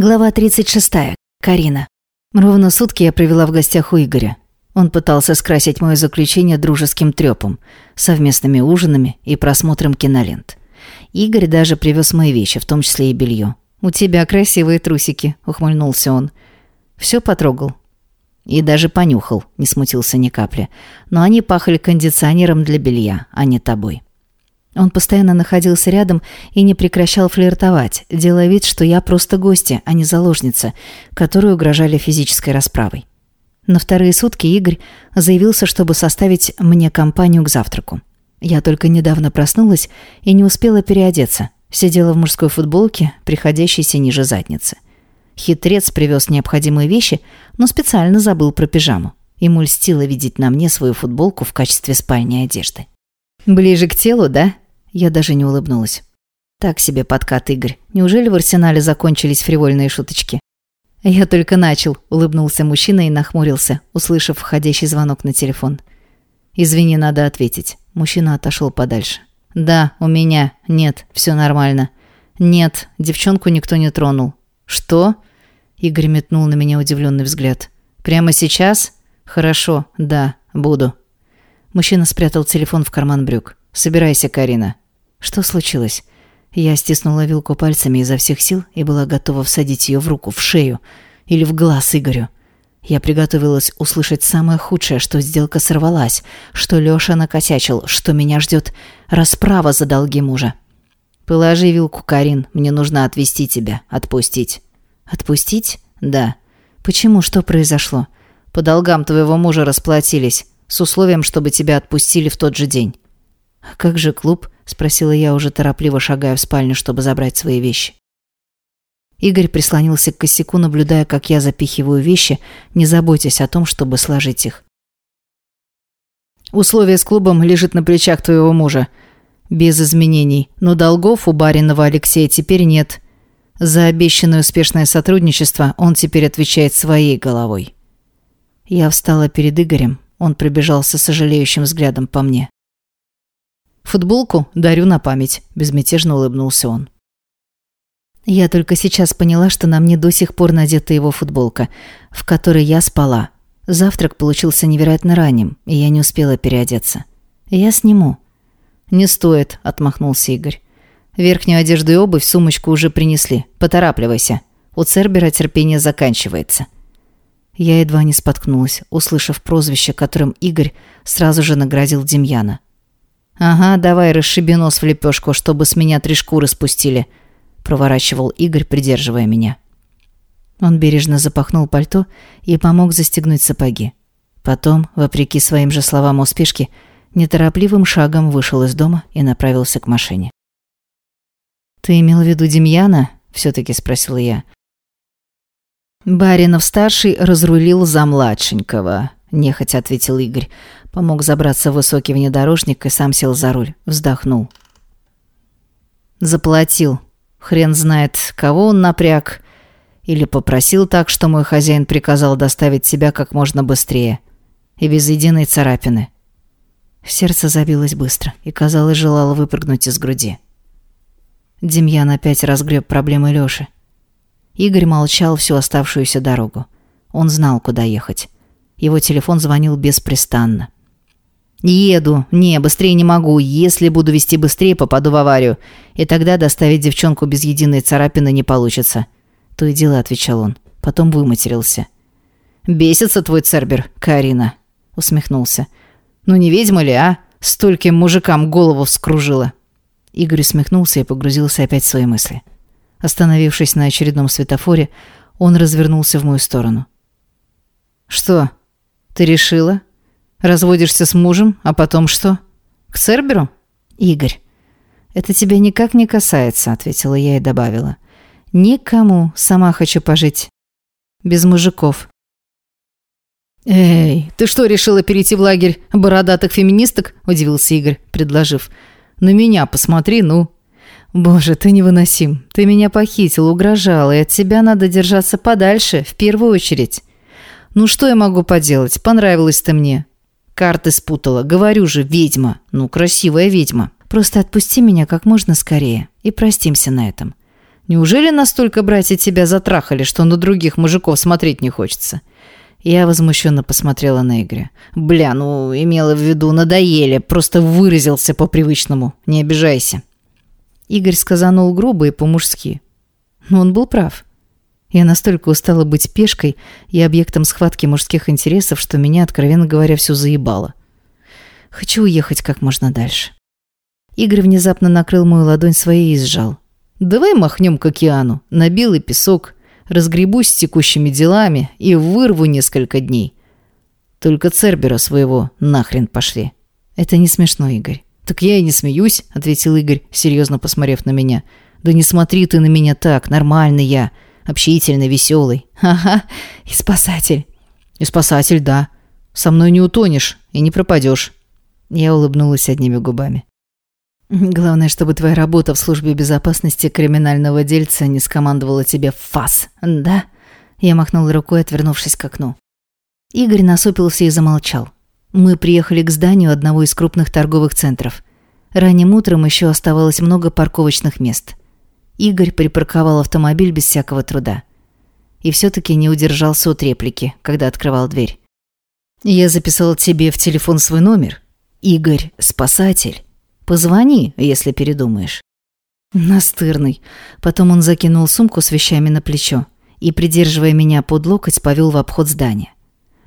Глава 36. Карина. Ровно сутки я провела в гостях у Игоря. Он пытался скрасить мое заключение дружеским трёпом, совместными ужинами и просмотром кинолент. Игорь даже привез мои вещи, в том числе и белье. «У тебя красивые трусики», — ухмыльнулся он. Все потрогал. И даже понюхал, не смутился ни капли. Но они пахли кондиционером для белья, а не тобой. Он постоянно находился рядом и не прекращал флиртовать, делая вид, что я просто гостья, а не заложница, которую угрожали физической расправой. На вторые сутки Игорь заявился, чтобы составить мне компанию к завтраку. Я только недавно проснулась и не успела переодеться. Сидела в мужской футболке, приходящейся ниже задницы. Хитрец привез необходимые вещи, но специально забыл про пижаму. Ему льстило видеть на мне свою футболку в качестве спальной одежды. «Ближе к телу, да?» Я даже не улыбнулась. Так себе подкат, Игорь. Неужели в арсенале закончились фривольные шуточки? Я только начал, улыбнулся мужчина и нахмурился, услышав входящий звонок на телефон. Извини, надо ответить. Мужчина отошел подальше. Да, у меня. Нет, все нормально. Нет, девчонку никто не тронул. Что? Игорь метнул на меня удивленный взгляд. Прямо сейчас? Хорошо, да, буду. Мужчина спрятал телефон в карман брюк. «Собирайся, Карина». «Что случилось?» Я стиснула вилку пальцами изо всех сил и была готова всадить ее в руку, в шею или в глаз Игорю. Я приготовилась услышать самое худшее, что сделка сорвалась, что Лёша накосячил, что меня ждет расправа за долги мужа. «Положи вилку, Карин, мне нужно отвезти тебя, отпустить». «Отпустить? Да. Почему? Что произошло?» «По долгам твоего мужа расплатились, с условием, чтобы тебя отпустили в тот же день». «А как же клуб?» – спросила я, уже торопливо шагая в спальню, чтобы забрать свои вещи. Игорь прислонился к косяку, наблюдая, как я запихиваю вещи, не заботясь о том, чтобы сложить их. «Условие с клубом лежит на плечах твоего мужа. Без изменений. Но долгов у баринова Алексея теперь нет. За обещанное успешное сотрудничество он теперь отвечает своей головой». Я встала перед Игорем. Он пробежался сожалеющим взглядом по мне. Футболку дарю на память», – безмятежно улыбнулся он. Я только сейчас поняла, что на мне до сих пор надета его футболка, в которой я спала. Завтрак получился невероятно ранним, и я не успела переодеться. «Я сниму». «Не стоит», – отмахнулся Игорь. «Верхнюю одежду и обувь сумочку уже принесли. Поторапливайся. У Цербера терпение заканчивается». Я едва не споткнулась, услышав прозвище, которым Игорь сразу же наградил Демьяна. «Ага, давай расшиби нос в лепешку, чтобы с меня три шкуры спустили», – проворачивал Игорь, придерживая меня. Он бережно запахнул пальто и помог застегнуть сапоги. Потом, вопреки своим же словам о спешке, неторопливым шагом вышел из дома и направился к машине. «Ты имел в виду Демьяна?» – все-таки спросила я. «Баринов-старший разрулил за младшенького», – нехотя ответил Игорь. Помог забраться в высокий внедорожник и сам сел за руль. Вздохнул. Заплатил. Хрен знает, кого он напряг. Или попросил так, что мой хозяин приказал доставить себя как можно быстрее. И без единой царапины. Сердце забилось быстро и, казалось, желало выпрыгнуть из груди. Демьян опять разгреб проблемы Лёши. Игорь молчал всю оставшуюся дорогу. Он знал, куда ехать. Его телефон звонил беспрестанно. «Еду. Не, быстрее не могу. Если буду вести быстрее, попаду в аварию. И тогда доставить девчонку без единой царапины не получится». То и дело отвечал он. Потом выматерился. «Бесится твой цербер, Карина», — усмехнулся. «Ну не ведьма ли, а? Стольким мужикам голову вскружила». Игорь усмехнулся и погрузился опять в свои мысли. Остановившись на очередном светофоре, он развернулся в мою сторону. «Что, ты решила?» Разводишься с мужем, а потом что? К Церберу? Игорь. Это тебя никак не касается, ответила я и добавила. Никому. Сама хочу пожить. Без мужиков. «Эй, ты что, решила перейти в лагерь бородатых феминисток?» – удивился Игорь, предложив. «На меня посмотри, ну». «Боже, ты невыносим. Ты меня похитил, угрожал, и от тебя надо держаться подальше, в первую очередь». «Ну что я могу поделать? Понравилась ты мне. Карты спутала. Говорю же, ведьма. Ну, красивая ведьма. Просто отпусти меня как можно скорее и простимся на этом. Неужели настолько братья тебя затрахали, что на других мужиков смотреть не хочется?» Я возмущенно посмотрела на Игоря. «Бля, ну, имела в виду, надоели, просто выразился по-привычному. Не обижайся». Игорь сказанул грубо и по-мужски. Но он был прав. Я настолько устала быть пешкой и объектом схватки мужских интересов, что меня, откровенно говоря, все заебало. Хочу уехать как можно дальше. Игорь внезапно накрыл мою ладонь своей и сжал. «Давай махнем к океану, на белый песок, разгребусь с текущими делами и вырву несколько дней. Только Цербера своего нахрен пошли». «Это не смешно, Игорь». «Так я и не смеюсь», — ответил Игорь, серьезно посмотрев на меня. «Да не смотри ты на меня так, нормальный я, общительный, веселый». «Ага, и спасатель». «И спасатель, да. Со мной не утонешь и не пропадешь». Я улыбнулась одними губами. Главное, чтобы твоя работа в службе безопасности криминального дельца не скомандовала тебе «фас», да?» Я махнул рукой, отвернувшись к окну. Игорь насупился и замолчал. Мы приехали к зданию одного из крупных торговых центров. Ранним утром еще оставалось много парковочных мест. Игорь припарковал автомобиль без всякого труда. И все-таки не удержался от реплики, когда открывал дверь. «Я записал тебе в телефон свой номер. Игорь – спасатель. Позвони, если передумаешь». Настырный. Потом он закинул сумку с вещами на плечо и, придерживая меня под локоть, повел в обход здания.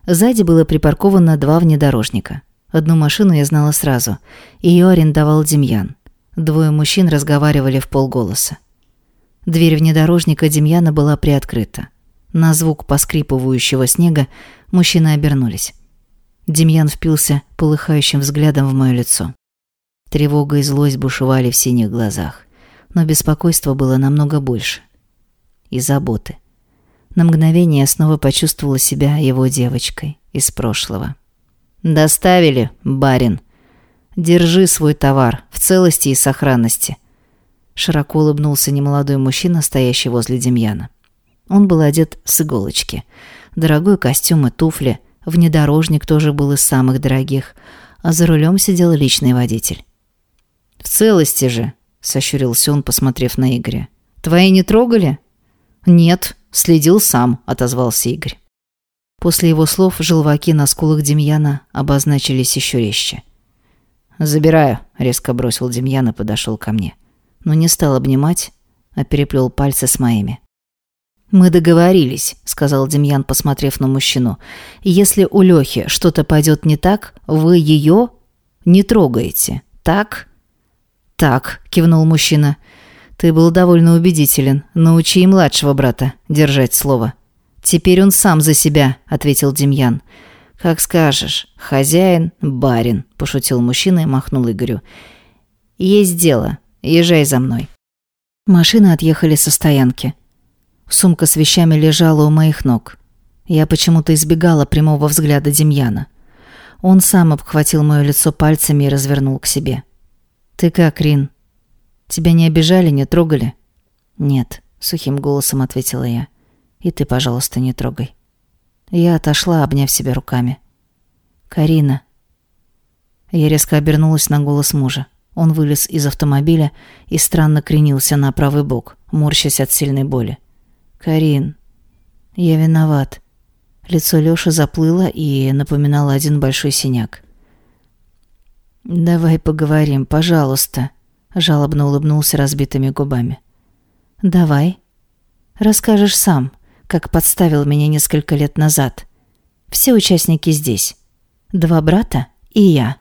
Сзади было припарковано два внедорожника. Одну машину я знала сразу. Ее арендовал Демьян. Двое мужчин разговаривали в полголоса. Дверь внедорожника Демьяна была приоткрыта. На звук поскрипывающего снега мужчины обернулись. Демьян впился полыхающим взглядом в мое лицо. Тревога и злость бушевали в синих глазах, но беспокойство было намного больше. И заботы. На мгновение я снова почувствовала себя его девочкой из прошлого. «Доставили, барин. Держи свой товар в целости и сохранности». Широко улыбнулся немолодой мужчина, стоящий возле Демьяна. Он был одет с иголочки. Дорогой костюм и туфли, внедорожник тоже был из самых дорогих, а за рулем сидел личный водитель. «В целости же», — сощурился он, посмотрев на Игоря. «Твои не трогали?» «Нет, следил сам», — отозвался Игорь. После его слов желваки на скулах Демьяна обозначились еще резче. «Забираю», — резко бросил Демьян и подошел ко мне. Но не стал обнимать, а переплел пальцы с моими. «Мы договорились», — сказал Демьян, посмотрев на мужчину. «Если у Лёхи что-то пойдет не так, вы ее не трогаете, так?» «Так», — кивнул мужчина. «Ты был довольно убедителен. Научи и младшего брата держать слово». «Теперь он сам за себя», — ответил Демьян. «Как скажешь. Хозяин, барин», — пошутил мужчина и махнул Игорю. «Есть дело. Езжай за мной». Машины отъехали со стоянки. Сумка с вещами лежала у моих ног. Я почему-то избегала прямого взгляда Демьяна. Он сам обхватил мое лицо пальцами и развернул к себе. «Ты как, Рин? Тебя не обижали, не трогали?» «Нет», — сухим голосом ответила я. «И ты, пожалуйста, не трогай». Я отошла, обняв себя руками. «Карина». Я резко обернулась на голос мужа. Он вылез из автомобиля и странно кренился на правый бок, морщась от сильной боли. «Карин, я виноват». Лицо Лёши заплыло и напоминало один большой синяк. «Давай поговорим, пожалуйста», — жалобно улыбнулся разбитыми губами. «Давай. Расскажешь сам, как подставил меня несколько лет назад. Все участники здесь. Два брата и я».